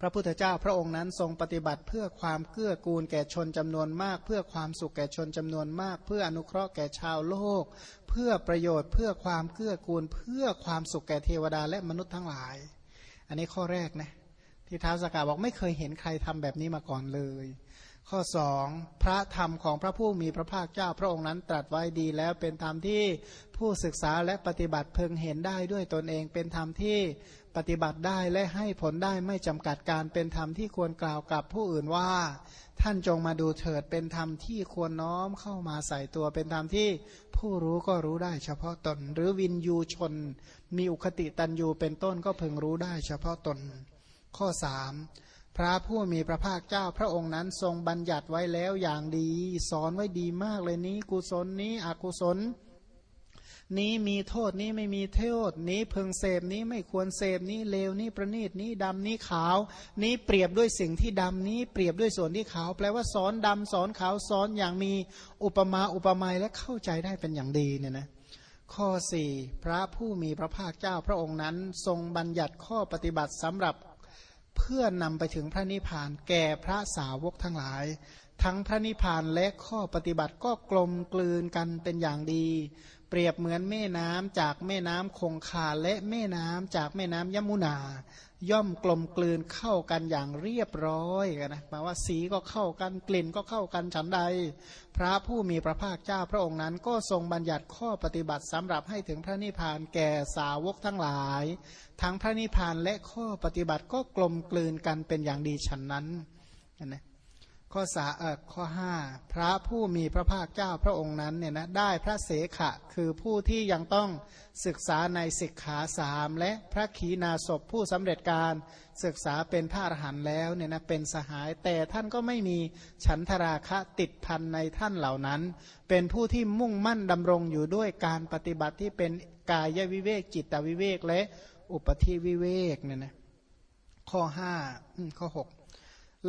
พระพุทธเจ้าพระองค์นั้นทรงปฏิบัติเพื่อความเกื้อกูลแก่ชนจำนวนมาก เพื่อความสุขแก่ชนจำนวนมาก เพื่ออนุเคราะห์แก่ชาวโลก เพื่อประโยชน์เพื่อความเกื้อกูล เพื่อความสุขแก่เทวดาและมนุษย์ทั้งหลาย อันนี้ข้อแรกนะที่ท้าวสกกะบอกไม่เคยเห็นใครทำแบบนี้มาก่อนเลย ข้อสองพระธรรมของพระผู้มีพระภาคเจ้าพระองค์นั้นตรัสไว้ดีแล้วเป็นธรรมที่ผู้ศึกษาและปฏิบัติเพึงเห็นได้ด้วยตนเองเป็นธรรมที่ ปฏิบัติได้และให้ผลได้ไม่จำกัดการเป็นธรรมที่ควรกล่าวกับผู้อื่นว่า ท่านจงมาดูเถิดเป็นธรรมที่ควรน้อมเข้ามาใส่ตัวเป็นธรรมที่ผู้รู้ก็รู้ได้เฉพาะตน หรือวินยูชน มีอุคติตันยูเป็นต้นก็พึงรู้ได้เฉพาะตน ข้อสามพระผู้มีพระภาคเจ้าพระองค์นั้นทรงบัญญัติไว้แล้วอย่างดี สอนไว้ดีมากเลยนี้ กุศลนี้อกุศล นี้มีโทษนี้ไม่มีโทษ นี้เพึงเสพนี้ไม่ควรเสพนี้เลวนี้ประณีตนี้ดำนี้ขาว นี้เปรียบด้วยสิ่งที่ดำนี้เปรียบด้วยส่วนที่ขาว แปลว่าสอนดำสอนขาวสอนอย่างมีอุปมาอุปไมยและเข้าใจได้เป็นอย่างดีเนี่ยนะข้อสี่พระผู้มีพระภาคเจ้าพระองค์นั้น ทรงบัญญัติข้อปฏิบัติสำหรับเพื่อนำไปถึงพระนิพพานแก่พระสาวกทั้งหลาย ทั้งพระนิพพานและข้อปฏิบัติก็กลมกลืนกันเป็นอย่างดี เปรียบเหมือนแม่น้ำจากแม่น้ำคงคาและแม่น้ำจากแม่น้ำยมุนา ย่อมกลมกลืนเข้ากันอย่างเรียบร้อยนะแปลว่าสีก็เข้ากันกลิ่นก็เข้ากันฉันใด พระผู้มีพระภาคเจ้าพระองค์นั้น ก็ทรงบัญญัติข้อปฏิบัติสำหรับให้ถึงพระนิพพานแก่สาวกทั้งหลาย ทั้งพระนิพพานและข้อปฏิบัติก็กลมกลืนกันเป็นอย่างดีฉันนั้นนะ ข้อสาเออข้อห้าพระผู้มีพระภาคเจ้าพระองค์นั้นเนี่ยนะได้พระเสขะคือผู้ที่ยังต้องศึกษาในศิกขาสามและพระขีณาสพผู้สำเร็จการศึกษาเป็นพระอรหันต์แล้วเนี่ยนะเป็นสหายแต่ท่านก็ไม่มีฉันทราคะติดพันในท่านเหล่านั้น เป็นผู้ที่มุ่งมั่นดำรงอยู่ด้วยการปฏิบัติที่เป็นกายวิเวกจิตวิเวกและอุปธิวิเวกเนี่ยนะข้อห้าข้อหก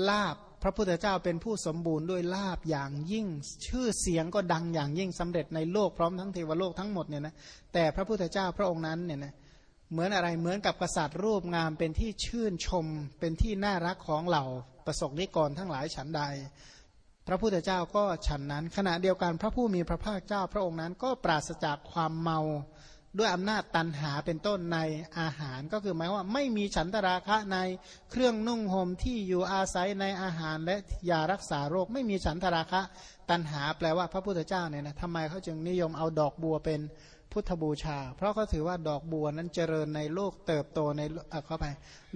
ลาบ พระพุทธเจ้าเป็นผู้สมบูรณ์ด้วยลาบอย่างยิ่ง ชื่อเสียงก็ดังอย่างยิ่งสำเร็จในโลกพร้อมทั้งเทวโลกทั้งหมดเนี่ยนะแต่พระพุทธเจ้าพระองค์นั้นเนี่ยนะเหมือนอะไรเหมือนกับกษัตริย์รูปงามเป็นที่ชื่นชม เป็นที่น่ารักของเหล่าประสบนิกรทั้งหลายฉันใด พระพุทธเจ้าก็ฉันนั้น ขณะเดียวกันพระผู้มีพระภาคเจ้าพระองค์นั้นก็ปราศจากความเมา ด้วยอำนาจตันหาเป็นต้นในอาหารก็คือหมายว่าไม่มีฉันตราคะในเครื่องนุ่งห่มที่อยู่อาศัยในอาหารและยารักษาโรค ไม่มีฉันตราคะตันหาแปลว่าพระพุทธเจ้าเนี่ยนะทำไมเขาจึงนิยมเอาดอกบัวเป็นพุทธบูชา เพราะเขาถือว่าดอกบัวนั้นเจริญในโลกเติบโตในเข้าไป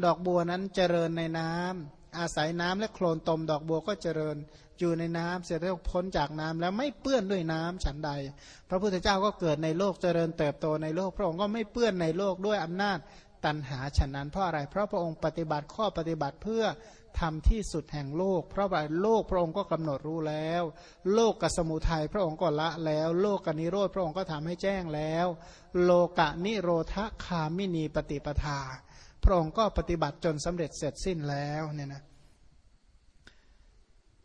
ดอกบัวนั้นเจริญในน้ำอาศัยน้ำและโคลนตม ดอกบัวก็เจริญ อยู่ในน้ำเสร็จแล้วพ้นจากน้ำแล้วไม่เปื้อนด้วยน้ำฉันใด พระพุทธเจ้าก็เกิดในโลกเจริญเติบโตในโลกพระองค์ก็ไม่เปื้อนในโลกด้วยอำนาจตันหาฉะนั้นเพราะอะไร เพราะพระองค์ปฏิบัติข้อปฏิบัติเพื่อทำที่สุดแห่งโลก เพราะว่าโลกพระองค์ก็กำหนดรู้แล้ว โลกกับสมุทัยพระองค์ก็ละแล้ว โลกกับนิโรธพระองค์ก็ทำให้แจ้งแล้ว โลกะนิโรธคามินีปฏิปทา พระองค์ก็ปฏิบัติจนสำเร็จเสร็จสิ้นแล้วเนี่ยนะ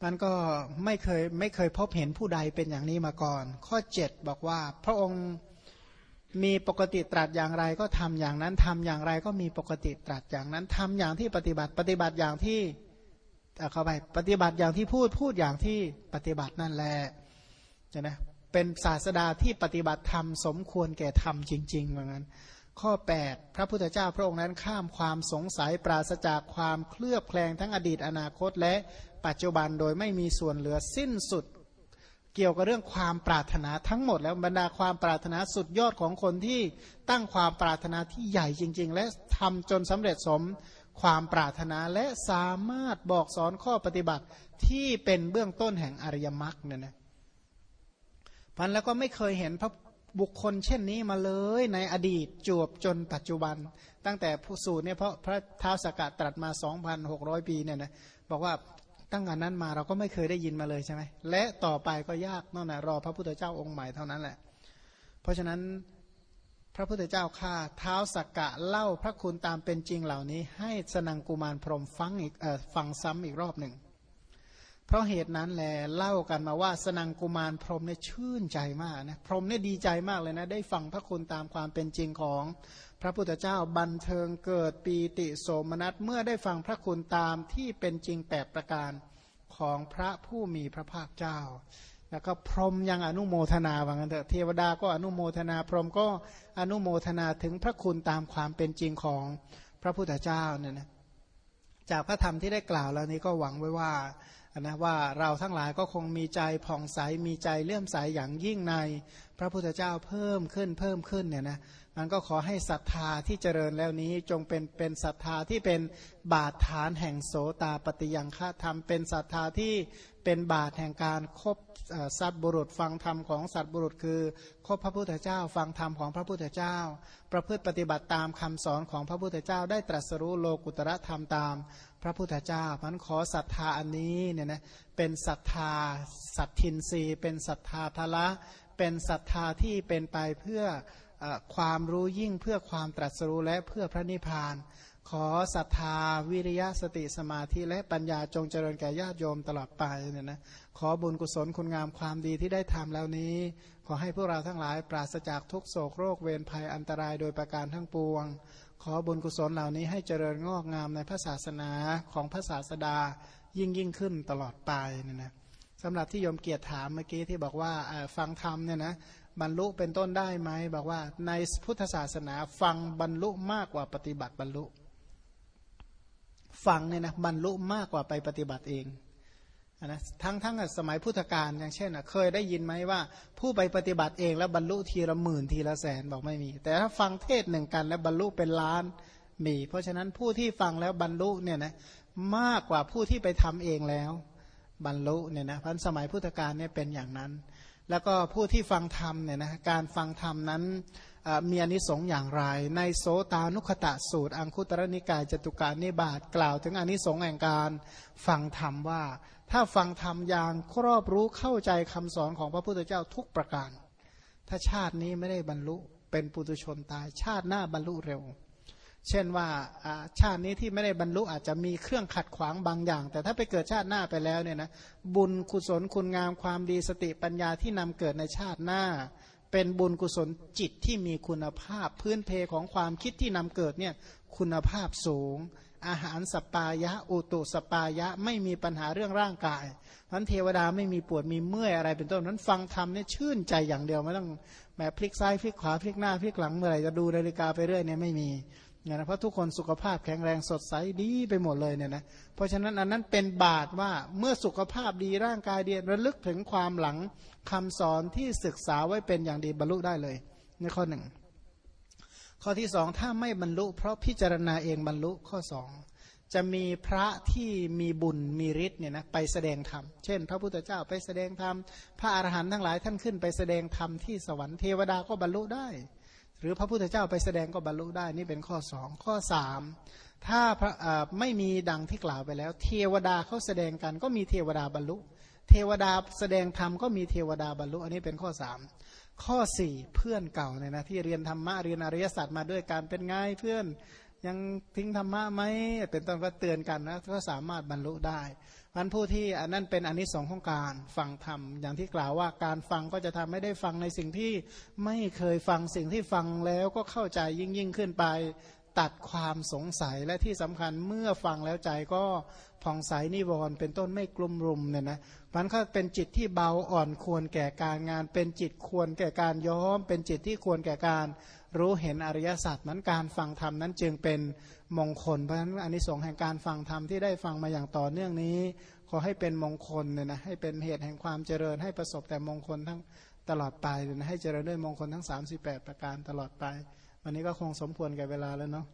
มันก็ไม่เคยไม่เคยพบเห็นผู้ใดเป็นอย่างนี้มาก่อน ข้อ 7 บอกว่า พระองค์มีปกติตรัสอย่างไรก็ทำอย่างนั้นทำอย่างไรก็มีปกติตรัสอย่างนั้นทำอย่างที่ปฏิบัติปฏิบัติอย่างที่เข้าไปปฏิบัติอย่างที่พูดพูดอย่างที่ปฏิบัตินั่นแหละจะนะเป็นศาสดาที่ปฏิบัติธรรมสมควรแก่ธรรมจริงๆเหมือนกัน ข้อ 8 พระพุทธเจ้าพระองค์นั้นข้ามความสงสัยปราศจากความเคลือบแคลงทั้งอดีตอนาคตและปัจจุบันโดยไม่มีส่วนเหลือสิ้นสุด เกี่ยวกับเรื่องความปรารถนาทั้งหมด แล้วบรรดาความปรารถนาสุดยอดของคนที่ตั้งความปรารถนาที่ใหญ่จริง ๆ และทำจนสำเร็จสมความปรารถนาและสามารถบอกสอนข้อปฏิบัติที่เป็นเบื้องต้นแห่งอริยมรรคเนี่ยนะพันแล้วก็ไม่เคยเห็นพระ บุคคลเช่นนี้มาเลยในอดีตจวบจนปัจจุบัน ตั้งแต่ผู้สูตรเนี่ยเพราะพระท้าวสกัดตรัสมา 2,600 ปีเนี่ยนะบอกว่าตั้งแต่นั้นมาเราก็ไม่เคยได้ยินมาเลยใช่ไหมและต่อไปก็ยากนั่นแหละรอพระพุทธเจ้าองค์ใหม่เท่านั้นแหละ เพราะฉะนั้นพระพุทธเจ้าข้าเท้าสักกะเล่าพระคุณตามเป็นจริงเหล่านี้ ให้สนังกุมารพรมฟังอีกฟังซ้ำอีกรอบหนึ่ง เพราะเหตุนั้นแหละเล่ากันมาว่าสนังกุมารพรมเนี่ยชื่นใจมากนะพรมเนี่ยดีใจมากเลยนะ ได้ฟังพระคุณตามความเป็นจริงของพระพุทธเจ้าบันเทิงเกิดปีติโสมนัสเมื่อได้ฟังพระคุณตามที่เป็นจริงแปดประการของพระผู้มีพระภาคเจ้า แล้วก็พรมยังอนุโมทนาว่างั้นเถอะเทวดาก็อนุโมทนาพรมก็อนุโมทนาถึงพระคุณตามความเป็นจริงของพระพุทธเจ้าเนี่ยนะจากพระธรรมที่ได้กล่าวแล้วนี้ก็หวังไว้ว่า นะว่าเราทั้งหลายก็คงมีใจผ่องใสมีใจเลื่อมใสอย่างยิ่งใน พระพุทธเจ้าเพิ่มขึ้นเพิ่มขึ้นเนี่ยนะมันก็ขอให้ศรัทธาที่เจริญแล้วนี้จงเป็นเป็นศรัทธาที่เป็นบาดฐานแห่งโสตาปฏิยังฆาธรรม เป็นศรัทธาที่เป็นบาทแห่งการครบสัตบุรุษฟังธรรมของสัตบุรุษคือคบพระพุทธเจ้า ฟังธรรมของพระพุทธเจ้า ประพฤติปฏิบัติตามคำสอนของพระพุทธเจ้าได้ตรัสรู้โลกุตระธรรมตาม พระพุทธเจ้าพันขอศรัทธาอันนี้เนี่ยนะเป็นศรัทธาสัตทินรีเป็นศรัทธาทละเป็นศรัทธาที่เป็นไปเพื่อความรู้ยิ่งเพื่อความตรัสรู้และเพื่อพระนิพพาน ขอศรัทธาวิริยะสติสมาธิและปัญญาจงเจริญแก่ญาติโยมตลอดไปเนี่ยนะขอบุญกุศลคุณงามความดีที่ได้ทำแล้วนี้ ขอให้พวกเราทั้งหลายปราศจากทุกโศกโรคเวรภัยอันตรายโดยประการทั้งปวง ขอบุญกุศลเหล่านี้ให้เจริญงอกงามในพระศาสนาของพระศาสดายิ่งยิ่งขึ้นตลอดไปเนี่ยนะสำหรับที่โยมเกียรติถามเมื่อกี้ที่บอกว่าฟังธรรมเนี่ยนะบรรลุเป็นต้นได้ไหมบอกว่าในพุทธศาสนาฟังบรรลุมากกว่าปฏิบัติบรรลุ ฟังเนี่ยนะบรรลุมากกว่าไปปฏิบัติเอง นะทั้งทั้งสมัยพุทธกาลอย่างเช่นเคยได้ยินไหมว่า ผู้ไปปฏิบัติเองแล้วบรรลุทีละหมื่นทีละแสนบอกไม่มี แต่ถ้าฟังเทศหนึ่งกันแล้วบรรลุเป็นล้านมี เพราะฉะนั้นผู้ที่ฟังแล้วบรรลุเนี่ยนะมากกว่าผู้ที่ไปทำเองแล้วบรรลุเนี่ยนะพันสมัยพุทธกาลเนี่ยเป็นอย่างนั้น แล้วก็ผู้ที่ฟังธรรมเนี่ยนะการฟังธรรมนั้น มีอนิสงส์อย่างไร ในโสตานุคตะสูตร อังคุตรนิกายจตุการนิบาตกล่าวถึงอนิสงส์แห่งการฟังธรรมว่า ถ้าฟังธรรมอย่างครอบรู้เข้าใจคำสอนของพระพุทธเจ้าทุกประการ ถ้าชาตินี้ไม่ได้บรรลุเป็นปุตุชนตาย ชาติหน้าบรรลุเร็ว เช่นว่าชาตินี้ที่ไม่ได้บรรลุอาจจะมีเครื่องขัดขวางบางอย่าง แต่ถ้าไปเกิดชาติหน้าไปแล้วเนี่ยนะบุญกุศลคุณงามความดีสติปัญญาที่นำเกิดในชาติหน้า เป็นบุญกุศลจิตที่มีคุณภาพพื้นเพของความคิดที่นำเกิดเนี่ยคุณภาพสูง อาหารสปายะอุตุสปายะไม่มีปัญหาเรื่องร่างกายนั้นเทวดาไม่มีปวดมีเมื่อยอะไรเป็นต้นนั้นฟังธรรมเนี่ยชื่นใจอย่างเดียวไม่ต้องแม้พลิกซ้ายพลิกขวาพลิกหน้าพลิกหลังเมื่อไหร่จะดูนาฬิกาไปเรื่อยเนี่ยไม่มี เนี่ยนะเพราะทุกคนสุขภาพแข็งแรงสดใสดีไปหมดเลยเนี่ยนะเพราะฉะนั้นอันนั้นเป็นบาตว่าเมื่อสุขภาพดีร่างกายดีระลึกถึงความหลังคำสอนที่ศึกษาไว้เป็นอย่างดีบรรลุได้เลยในข้อหนึ่งข้อที่สองถ้าไม่บรรลุ เพราะพิจารณาเองบรรลุข้อสองจะมีพระที่มีบุญมีฤทธิ์เนี่ยนะไปแสดงธรรม เช่น พระพุทธเจ้าไปแสดงธรรม พระอรหันต์ทั้งหลายท่านขึ้นไปแสดงธรรมที่สวรรค์เทวดาก็บรรลุได้ หรือพระพุทธเจ้าไปแสดงก็บรรลุได้นี่เป็นข้อสองข้อสามถ้าพระไม่มีดังที่กล่าวไปแล้ว เทวดาเขาแสดงกันก็มีเทวดาบรรลุ เทวดาแสดงธรรมก็มีเทวดาบรรลุ อันนี้เป็นข้อสามข้อสี่เพื่อนเก่าเนี่ยนะที่เรียนธรรมะเรียนอริยสัจมาด้วยการเป็นไงเพื่อนยังทิ้งธรรมะไหมเป็นต้นก็เตือนกันนะก็สามารถบรรลุได้ พันผู้ที่อันนั้นเป็นอนนิสงส์ของการฟังธรรมอย่างที่กล่าวว่าการฟังก็จะทำให้ได้ฟังในสิ่งที่ไม่เคยฟังสิ่งที่ฟังแล้วก็เข้าใจยิ่งยิ่งขึ้นไป ตัดความสงสัยและที่สำคัญเมื่อฟังแล้วใจก็ผ่องใสนิวรณ์เป็นต้นไม่กลุ่มรุมเนี่ยนะมันก็เป็นจิตที่เบาอ่อนควรแก่การงาน เป็นจิตควรแก่การย้อม เป็นจิตที่ควรแก่การรู้เห็นอริยสัจนั้นการฟังธรรมนั้นจึงเป็น มงคล เพราะฉะนั้นอันนี้สงแห่งการฟังธรรมที่ได้ฟังมาอย่างต่อเนื่องนี้ ขอให้เป็นมงคลเนี่ยนะให้เป็นเหตุแห่งความเจริญให้ประสบแต่มงคลทั้งตลอดไปนะให้เจริญด้วยมงคลทั้ง 38 ประการตลอดไป วันนี้ก็คงสมควรแก่เวลาแล้วเนาะ